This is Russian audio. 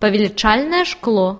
павеличальное шкло.